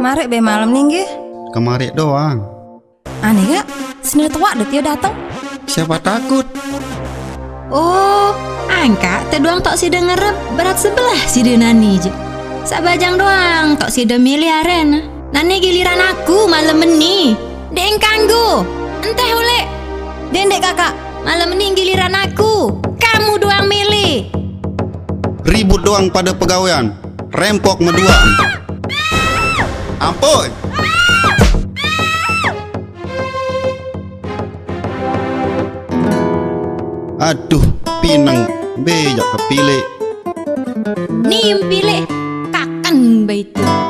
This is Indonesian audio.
Kemarin be malam nih nggih. Kemarin doang. Aneh gak? Sini tua deh dia datang. Siapa takut? Oh, angka teh doang tok si denger berat sebelah si nani je. Sabajang doang tok si milih aren. Nani giliran aku malam ini. Deng kanggo. Entah ule. Dendek kakak. Malam ini giliran aku. Kamu doang milih. Ribut doang pada pegawaian. Rempok medua. Ampun! Aduh, pinang, bejak ya kepilih. Nih, pilih kakan baitu.